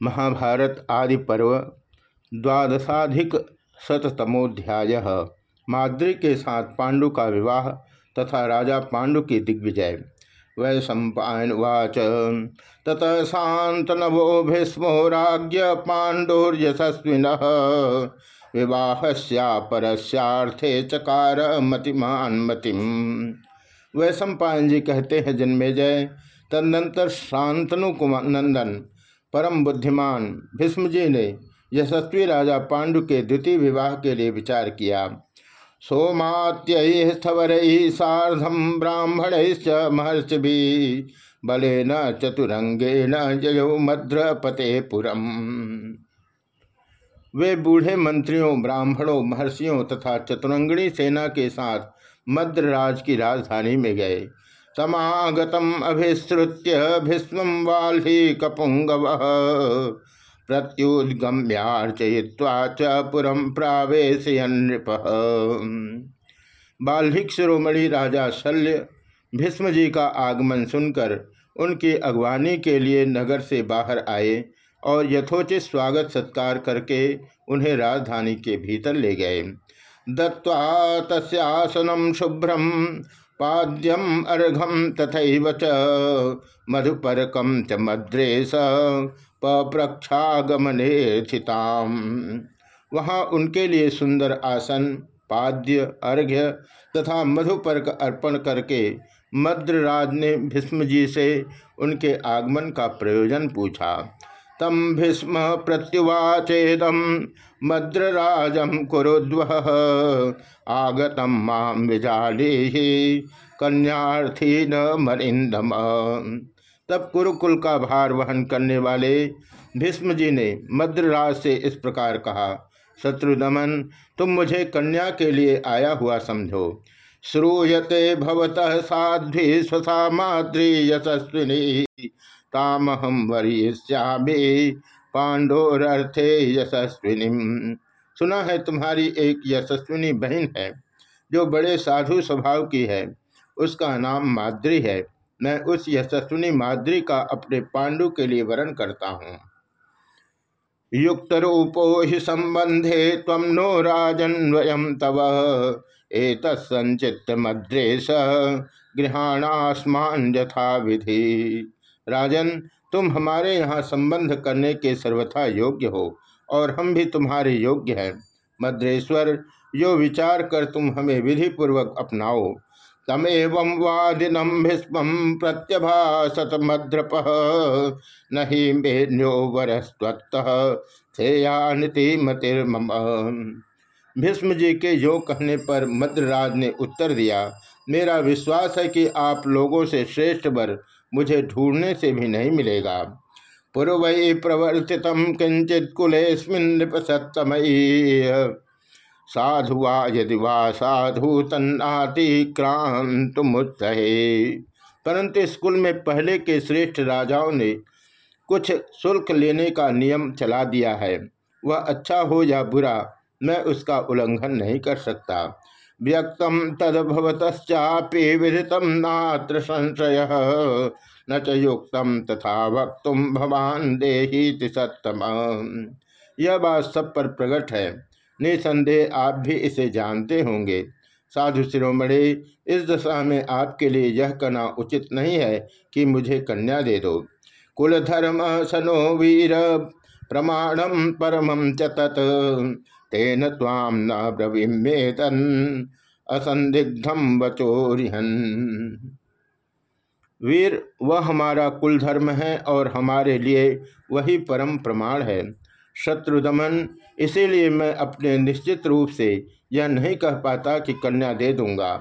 महाभारत आदि पर्व द्वादशाधिक शतमोध्याय माद्री के साथ पांडु का विवाह तथा राजा पांडु की दिग्विजय। वै सम्पावाच ततः शांतनवो भीस्मो राज्य पाण्डुर्यशस्विन विवाह परस्यार्थे चकार मतिमान मतिम वै सम्पायन जी कहते हैं जन्मे जय तदनंतर शांतनु कुमार नंदन परम बुद्धिमान भीष्मजी ने यशस्वी राजा पांडु के द्वितीय विवाह के लिए विचार किया। सोमात्य स्थवर साधम ब्राह्मण महर्षि भी बले न चतुरंगे न जयो मद्रपते पुरम वे बूढ़े मंत्रियों, ब्राह्मणों, महर्षियों तथा चतुरंगणी सेना के साथ मद्र मद्रराज की राजधानी में गए। समागतम अभिश्रुत्य भीष्म वाल्ही कपुंगव प्रत्युद्गम्यार्चय्वा च पुरम प्रावेशयन नृप। बाल्हिक शिरोमणि राजा शल्य भीष्म जी का आगमन सुनकर उनकी अगवानी के लिए नगर से बाहर आए और यथोचित स्वागत सत्कार करके उन्हें राजधानी के भीतर ले गए। दत्वा तस्यासनम शुभ्रम पाद्यम अर्घम तथा च। मधुपरकम च मद्रेश पप्रक्षागमने स्थिताम। वहाँ उनके लिए सुंदर आसन, पाद्य, अर्घ्य तथा मधुपर्क अर्पण करके मद्रराज ने भीष्मजी से उनके आगमन का प्रयोजन पूछा। तम भीष्म प्रत्युवाचेदम मद्रराजम कुरुद्व आगतम माम विजाले कन्यार्थी न मरिंदम तब कुरुकुल का भार वहन करने वाले भीष्म जी ने मद्रराज से इस प्रकार कहा शत्रुदमन तुम मुझे कन्या के लिए आया हुआ समझो। श्रूयते भवतः साध्वी स्वसा माद्री यशस्विनी। तामहम वरिष्यामे। पांडोरर्थे यशस्विनी। सुना है तुम्हारी एक यशस्विनी बहन है, जो बड़े साधु स्वभाव की है। उसका नाम माद्री है। मैं उस यशस्विनी माद्री का अपने पांडु के लिए वरण करता हूँ। युक्त रूपो ही संबंधे तम नो राजन्वयम तव। एक संचित मद्रेश गृहाणास्मान यथा विधि राजन, तुम हमारे यहाँ संबंध करने के सर्वथा योग्य हो, और हम भी तुम्हारे योग्य हैं। मद्रेश्वर, यो विचार कर तुम हमें विधि पूर्वक अपनाओ। तमेव वादिनम भीष्म प्रत्यभाषत मद्रप, नहीं मेन्यो वरस्वत श्रेयानिति मतिर्मम। भीष्म जी के यो कहने पर मद्रराज ने उत्तर दिया, मेरा विश्वास है कि आप लोगों से श्रेष्ठ वर मुझे ढूँढने से भी नहीं मिलेगा। पूर्व प्रवर्तित किंचित कुलेस्मिन्नृपसत्तमयी साधु वा यदि वा साधु तन्नातिक्रांत मुत्सहे परंतु स्कूल में पहले के श्रेष्ठ राजाओं ने कुछ शुल्क लेने का नियम चला दिया है। वह अच्छा हो या बुरा, मैं उसका उल्लंघन नहीं कर सकता। व्यक्त तदभवतश्चापि विदित नात्र संशय। न च युक्त तथा वक्त भवान देही सत्तम। यह बात सब पर प्रकट है। निसंदेह आप भी इसे जानते होंगे। साधु शिरोमणि, इस दशा में आपके लिए यह कहना उचित नहीं है कि मुझे कन्या दे दो। कुल धर्म सनो वीर प्रमाणम परमम च तेन ताम न ब्रवीमेतन असंदिग्धम बचोरिहन वीर, वह हमारा कुल धर्म है और हमारे लिए वही परम प्रमाण है। शत्रुदमन इसीलिए मैं अपने निश्चित रूप से यह नहीं कह पाता कि कन्या दे दूँगा।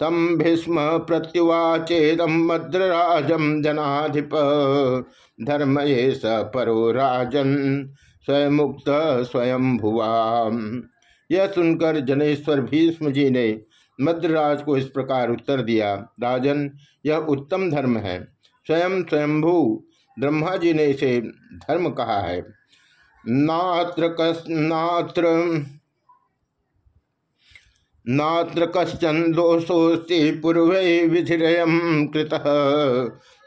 तम भीष्म प्रत्युवाचेदम मद्रराजम जनाधिप, धर्म ये स परो राजन। स्वयं मुक्त स्वयं भुआ यह सुनकर जनेश्वर भीष्म जी ने मद्रराज को इस प्रकार उत्तर दिया, राजन, यह उत्तम धर्म है। स्वयं स्वयंभू, ब्रह्मा जी ने इसे धर्म कहा है। नात्र कस, नात्र नात्र कश्चन दोषोस्ति पूर्व कृत।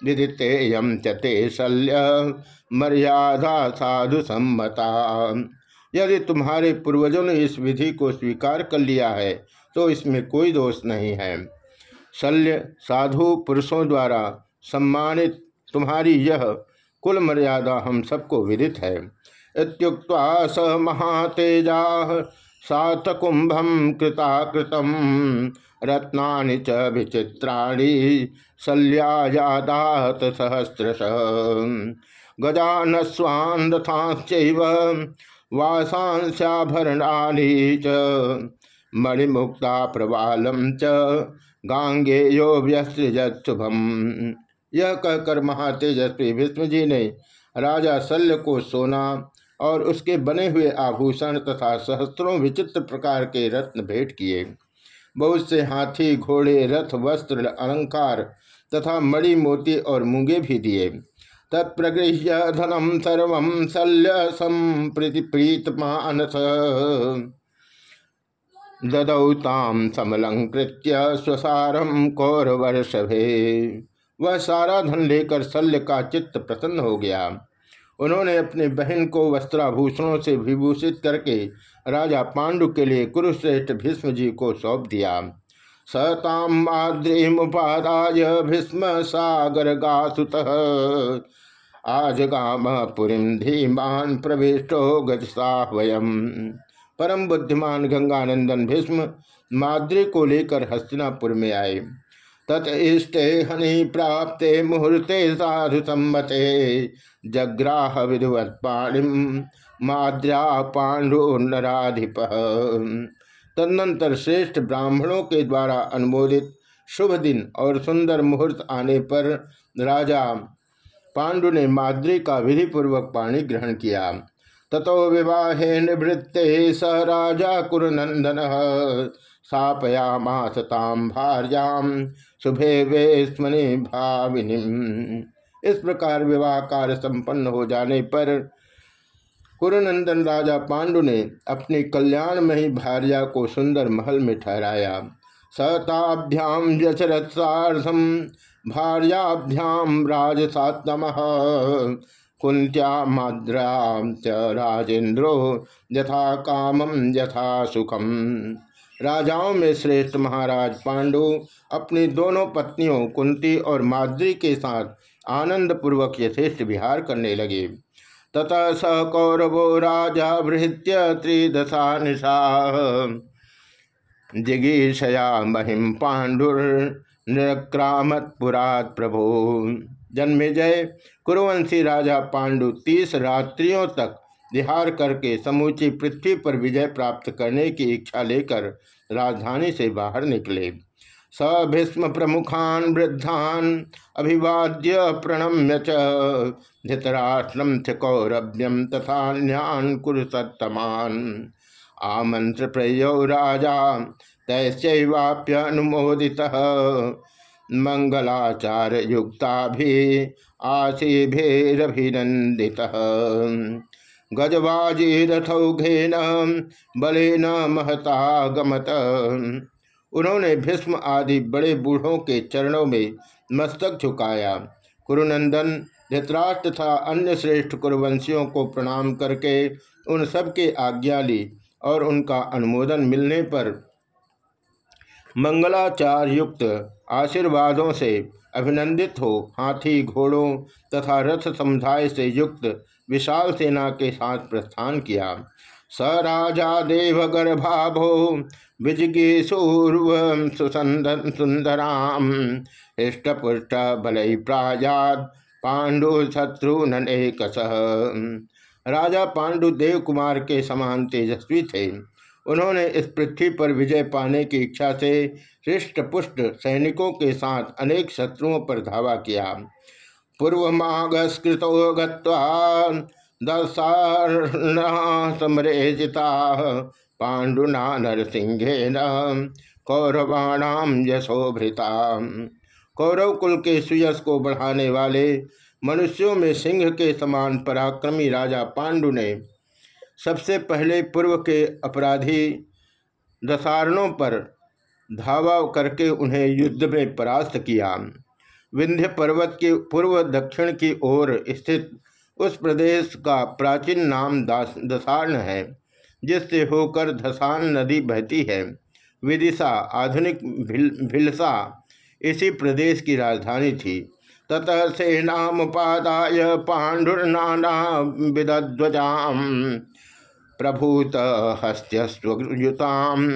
विदितेयम चते शल्य। मर्यादा साधु सम्मता। यदि तुम्हारे पूर्वजों ने इस विधि को स्वीकार कर लिया है तो इसमें कोई दोष नहीं है। शल्य साधु पुरुषों द्वारा सम्मानित तुम्हारी यह कुल मर्यादा हम सबको विदित है। इत्युक्त्वा स महातेजा सात कुंभम कृताकृतम रत्ना च विचित्राणी शल्याजादात सहस्रश। गजानस्वान्थाश्चैव वासांस्याभरणानि च, मणिमुक्ता प्रवालम च गांगेयो व्यसृजत शुभम यह कहकर महातेजस्वी विष्णु जी ने राजा शल्य को सोना और उसके बने हुए आभूषण तथा सहस्त्रों विचित्र प्रकार के रत्न भेंट किए। बहुत से हाथी, घोड़े, रथ, वस्त्र, अलंकार तथा मणि, मोती और मूँगे भी दिए। तत्प्रगृह्य धनम सर्व शल्य संप्रीत मानस ददौ ताम समलंकृत्य स्वसारम कौरवर्षभे। वह सारा धन लेकर शल्य का चित्त प्रसन्न हो गया। उन्होंने अपनी बहन को वस्त्राभूषणों से विभूषित करके राजा पांडु के लिए कुरुश्रेष्ठ भीष्म जी को सौंप दिया। सताम माद्रीमुपादाय भीष्म सागर गासुत। आज गाम पुरीम धीमान प्रविष्टो गजसाहवयम परम बुद्धिमान गंगानंदन भीष्म माद्री को लेकर हस्तिनापुर में आए। ततष्टे हनि प्राप्ते मुहूर्ते साधु सम्मते। जग्राह विधिवत पाणिम माद्रा पाण्डुनराधिप तदनंतर श्रेष्ठ ब्राह्मणों के द्वारा अनुमोदित शुभ दिन और सुंदर मुहूर्त आने पर राजा पांडु ने माद्री का विधि पूर्वक पाणी ग्रहण किया। ततो विवाहे निवृत्ते स राजा कुरुनंदन। स्थापयामास ताम भार्याम शुभे वेस्मनि भाविनी। इस प्रकार विवाह कार्य संपन्न हो जाने पर कुरुनंदन राजा पांडु ने अपनी कल्याण में ही भार्या को सुंदर महल में ठहराया। सताभ्याम यशरथ साधम भार्याभ्याम राजसातम कुंत्या माद्रा च राजेन्द्रो यथा कामम यथा सुखम राजाओं में श्रेष्ठ महाराज पांडु अपनी दोनों पत्नियों कुंती और माद्री के साथ आनंद पूर्वक यथेष्ट विहार करने लगे। तथा स कौरवो राजा बृहत्य त्रिदशा निशा। जिगीषया महिम पांडुर निक्रामत पुरात प्रभो। जन्मेजय कुरुवंशी राजा पांडु तीस रात्रियों तक विहार करके समूची पृथ्वी पर विजय प्राप्त करने की इच्छा लेकर राजधानी से बाहर निकले। स भीष्म प्रमुखान वृद्धान अभिवाद्य प्रणम्य च। कौरभ्यम तथा न्यान कुरुसत्तमान। आमंत्र प्रयो राजा तैस्वाप्य अनुमोदित। मंगलाचार युक्ता भी आशीभिरभिनंदित गजबाजी रथौघेन बलेन महता गमत। उन्होंने भीष्म आदि बड़े बूढ़ों के चरणों में मस्तक झुकाया। कुरुनंदन धृतराष्ट्र तथा अन्य श्रेष्ठ कुरुवंशियों को प्रणाम करके उन सबके आज्ञा ली और उनका अनुमोदन मिलने पर मंगलाचार युक्त आशीर्वादों से अभिनंदित हो, हाथी घोड़ों तथा रथ समुदाय से युक्त विशाल सेना के साथ प्रस्थान किया। स राजा देव गर्भाभो विजगी सूर्व सुंदराम। हृष्टपुष्ट बल प्राजात पांडु शत्रु ननेकस राजा पांडु देव कुमार के समान तेजस्वी थे। उन्होंने इस पृथ्वी पर विजय पाने की इच्छा से हृष्ट पुष्ट सैनिकों के साथ अनेक शत्रुओं पर धावा किया। पूर्वमागस्कृतो समरे जिता पाण्डुना नरसिंहेन कौरवाणाम यशोभृता। कौरव कुल के सुयस को बढ़ाने वाले मनुष्यों में सिंह के समान पराक्रमी राजा पांडु ने सबसे पहले पूर्व के अपराधी दसारणों पर धावा करके उन्हें युद्ध में परास्त किया। विंध्य पर्वत के पूर्व दक्षिण की ओर स्थित उस प्रदेश का प्राचीन नाम दसार्ण है जिससे होकर धसान नदी बहती है। विदिशा आधुनिक भिल, भिलसा इसी प्रदेश की राजधानी थी। ततः सेनामुपादाय पाण्डुर्नाना विदध्वजाम प्रभूत हस्त्यस्वयुताम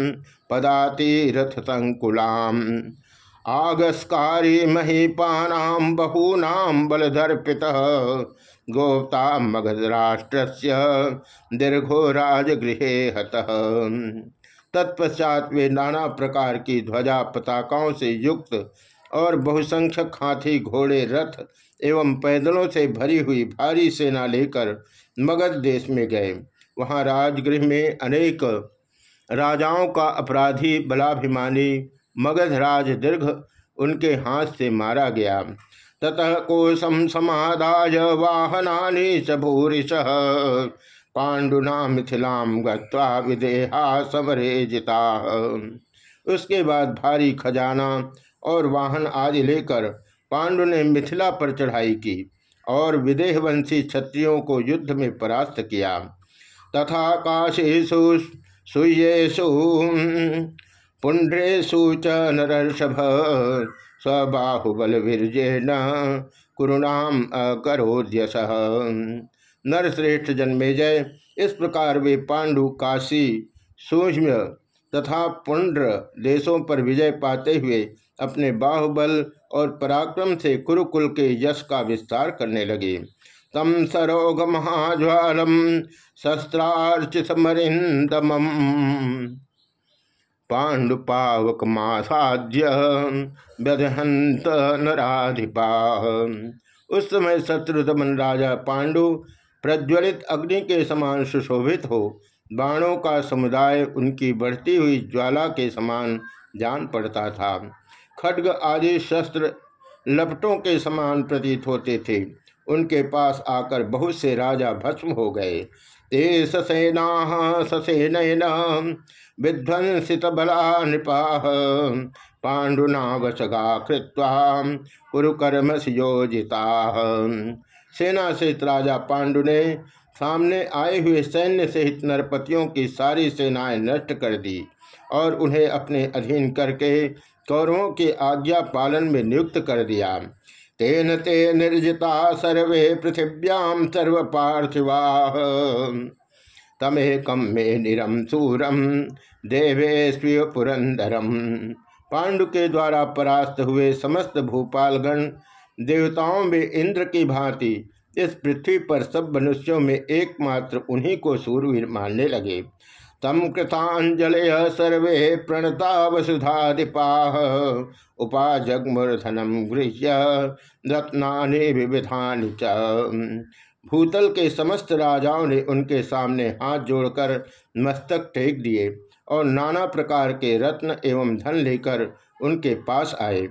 पदातिरथ संकुलाम आगस्कारी महीपानाम बहूनाम बलधर्पित गोप्ता मगधराष्ट्र दीर्घो राजगृह हत। तत्पश्चात वे नाना प्रकार की ध्वजा पताकाओं से युक्त और बहुसंख्यक हाथी, घोड़े, रथ एवं पैदलों से भरी हुई भारी सेना लेकर मगध देश में गए। वहाँ राजगृह में अनेक राजाओं का अपराधी बलाभिमानी मगधराज दीर्घ उनके हाथ से मारा गया। ततः कोशम समाधाय वाहना च भूरिश। पांडुना मिथिलाम गत्वा विदेहा समरे जिता। उसके बाद भारी खजाना और वाहन आदि लेकर पांडु ने मिथिला पर चढ़ाई की और विदेहवंशी क्षत्रियों को युद्ध में परास्त किया। तथा काशेशु सुयेशु पुंड्रेशु च नरषभ न, कुरुणाम अकरोद्यस नरश्रेष्ठ जन्मेजय इस प्रकार वे पांडु, काशी, सूक्ष्म तथा पुंड्र देशों पर विजय पाते हुए अपने बाहुबल और पराक्रम से कुरुकुल के यश का विस्तार करने लगे। तम सरोग महाज्वालम शस्त्रार्चित मरिंदम पांडुपावक मासाद्य व्यधहंत नाधिपा उस समय शत्रुदमन राजा पांडु प्रज्वलित अग्नि के समान सुशोभित हो, बाणों का समुदाय उनकी बढ़ती हुई ज्वाला के समान जान पड़ता था। खड्ग आदि शस्त्र लपटों के समान प्रतीत होते थे। उनके पास आकर बहुत से राजा भस्म हो गए। ते ससेना ससेन विध्वंसित बला नृपा। पांडुना वशगा कृत्वा कुरुकर्म योजिता सेना सहित राजा पांडु ने सामने आए हुए सैन्य सहित नरपतियों की सारी सेनाएँ नष्ट कर दी और उन्हें अपने अधीन करके कौरवों के आज्ञा पालन में नियुक्त कर दिया। तेन ते निर्जिता सर्वे पृथिव्याम सर्व पार्थिवा तमेकम मे निरम सूरम देवेश्व पुरंदरम पांडु के द्वारा परास्त हुए समस्त भूपालगण, देवताओं में इंद्र की भांति इस पृथ्वी पर सब मनुष्यों में एकमात्र उन्हीं को सूर्य मानने लगे। तम कृतांजल सर्वे प्रणता वसुधाधिपा उपा जगमूर्धनम गृह्य रत्ना विविधानि च। भूतल के समस्त राजाओं ने उनके सामने हाथ जोड़कर मस्तक टेक दिए और नाना प्रकार के रत्न एवं धन लेकर उनके पास आए।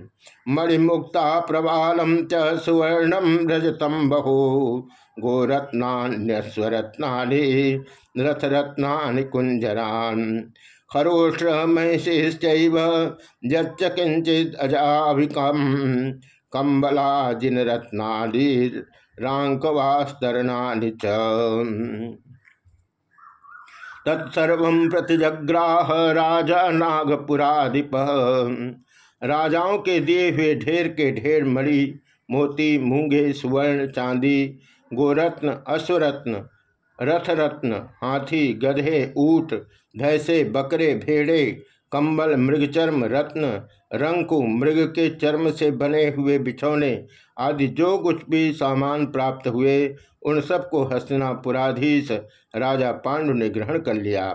मणिमुक्ता प्रवालम च सुवर्णम रजतम बहु। गोरत्नान्यस्वरत्नानि रथरत्नानि कुंजरान खरोष्ट्र महिषिश्चैव यच्च किंचित अजाभिकम। कम्बला जिन रत्नानि रांकवास्तरणानि च। तत्सर्व प्रतिजग्राह राजा नागपुराधिप। राजाओं के दिए हुए ढेर के ढेर मणि, मोती, मूँगे, सुवर्ण, चांदी, गोरत्न अश्वरत्न रथरत्न, हाथी, गधे, ऊट, भैंसे, बकरे, भेड़े कंबल मृगचर्म रत्न, रंकु, मृग के चर्म से बने हुए बिछौने आदि जो कुछ भी सामान प्राप्त हुए, उन सबको हस्तिनापुराधीश राजा पांडु ने ग्रहण कर लिया।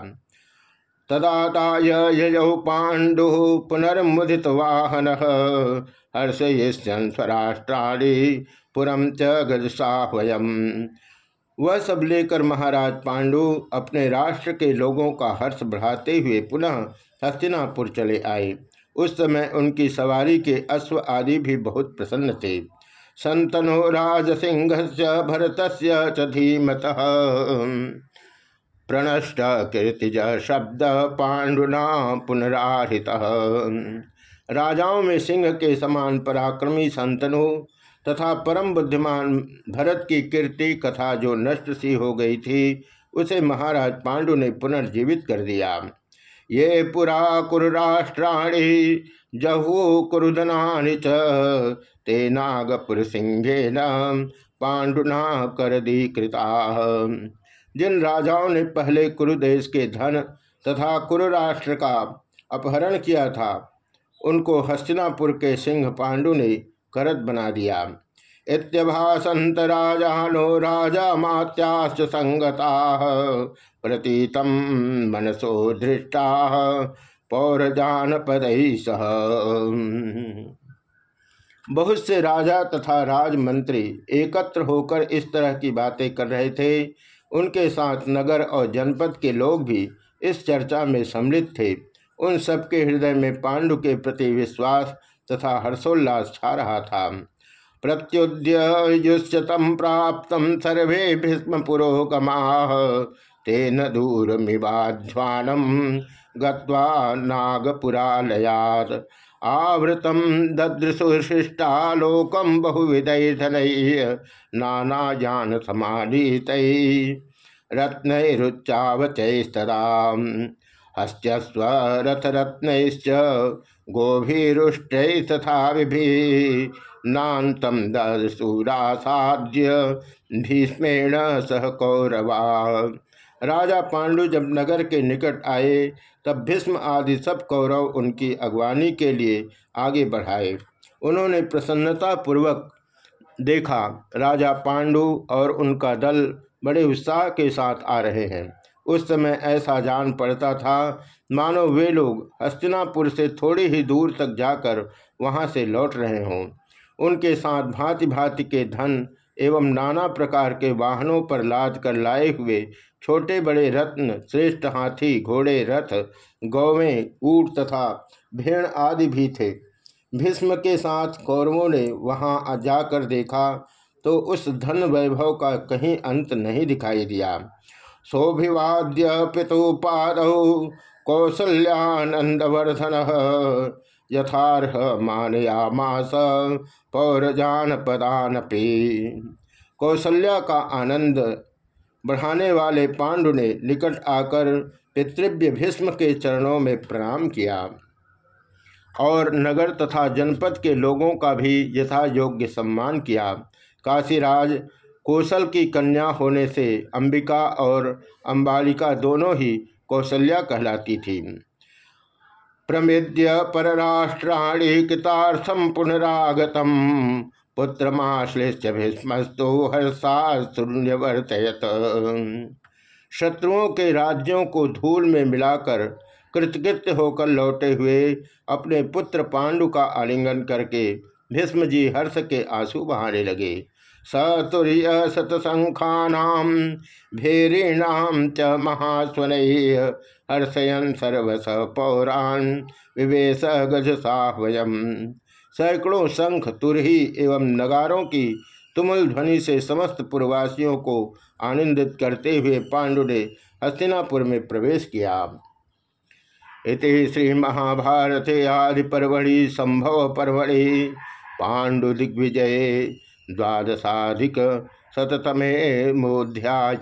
तदाताय यजौ पांडु पुनर्मुदित वाहन हर्षयन स्वराष्ट्राणी पुरम च गजसाहवयम वह सब लेकर महाराज पांडु अपने राष्ट्र के लोगों का हर्ष बढ़ाते हुए पुनः हस्तिनापुर चले आए। उस समय उनकी सवारी के अश्व आदि भी बहुत प्रसन्न थे। संतनो राज सिंह से भरत धीमत। प्रणष्ट कीर्तिज शब्द पांडुना पुनराहित। राजाओं में सिंह के समान पराक्रमी संतनु तथा परम बुद्धिमान भरत की कीर्ति कथा जो नष्ट सी हो गई थी, उसे महाराज पांडु ने पुनर्जीवित कर दिया। ये पुरा कुरुराष्ट्राणी, जहु कुरुदना ते नागपुर सिंहे न पांडुना कर दी कृता जिन राजाओं ने पहले कुरुदेश के धन तथा कुरुराष्ट्र का अपहरण किया था, उनको हस्तिनापुर के सिंह पांडु ने करत बना दिया। इत्यभासंत राजानो राजा मात्याश्च संगता। प्रतीतम मनसो धृष्टा पौरजान पद सह। बहुत से राजा तथा राजमंत्री एकत्र होकर इस तरह की बातें कर रहे थे। उनके साथ नगर और जनपद के लोग भी इस चर्चा में सम्मिलित थे। उन सबके हृदय में पांडु के प्रति विश्वास तथा हर्षोल्लास छा रहा था। प्रत्युद्युतम प्राप्त सर्वे भीष्म पुरोगमा। तेन दूर मिवाध्वानम गत्वा नागपुरालयात। आवृतम ददृशुशिष्टालोकम बहुविधन नाना जान समानीत रत्नरुच्चावचैस्तदा। हस्त्यस्व रथरत्नैश्च गोभीरुष्ट तथा विभि भीष्मेण सह कौरवा राजा पांडु जब नगर के निकट आए, तब भीष्म आदि सब कौरव उनकी अगवानी के लिए आगे बढ़ाए। उन्होंने प्रसन्नता पूर्वक देखा, राजा पांडु और उनका दल बड़े उत्साह के साथ आ रहे हैं। उस समय ऐसा जान पड़ता था, मानो वे लोग हस्तिनापुर से थोड़ी ही दूर तक जाकर वहाँ से लौट रहे हों। उनके साथ भांति भांति के धन एवं नाना प्रकार के वाहनों पर लाद कर लाए हुए छोटे बड़े रत्न, श्रेष्ठ हाथी, घोड़े, रथ, गौवें, ऊट तथा भेड़ आदि भी थे। भीष्म के साथ कौरवों ने वहाँ जाकर देखा तो उस धन वैभव का कहीं अंत नहीं दिखाई दिया। सौभिवाद्य पितुपाद कौसल्यानंदवर्धन यथारह मानयामास पौरजान पदानपी कौशल्या का आनंद बढ़ाने वाले पांडु ने निकट आकर पितृव्य भीष्म के चरणों में प्रणाम किया। और नगर तथा जनपद के लोगों का भी यथा योग्य सम्मान किया। काशीराज कौशल की कन्या होने से अंबिका और अंबालिका दोनों ही कौशल्या कहलाती थी। प्रमेद्य परराष्ट्राणी कृतार्थम पुनरागतम। पुत्रमाश्लिष्य भीष्मस्तु हर्षाशून्यवर्तयत शत्रुओं के राज्यों को धूल में मिलाकर कृतकृत्य होकर लौटे हुए अपने पुत्र पांडु का आलिंगन करके भीष्म जी हर्ष के आँसू बहाने लगे। सतुर्य सतसंखानाम भेरीणाम च महास्वन हर्षयन सर्वस पौराण विवेश गज साहवयम सैकड़ों शंख, तुरही एवं नगारों की तुमुल ध्वनि से समस्त पूर्ववासियों को आनंदित करते हुए पांडु ने हस्तिनापुर में प्रवेश किया। इति श्री महाभारते आदि परवड़ी संभव परवड़ी पांडु दिग्विजय द्वादशाधिक शततमे मोध्याय।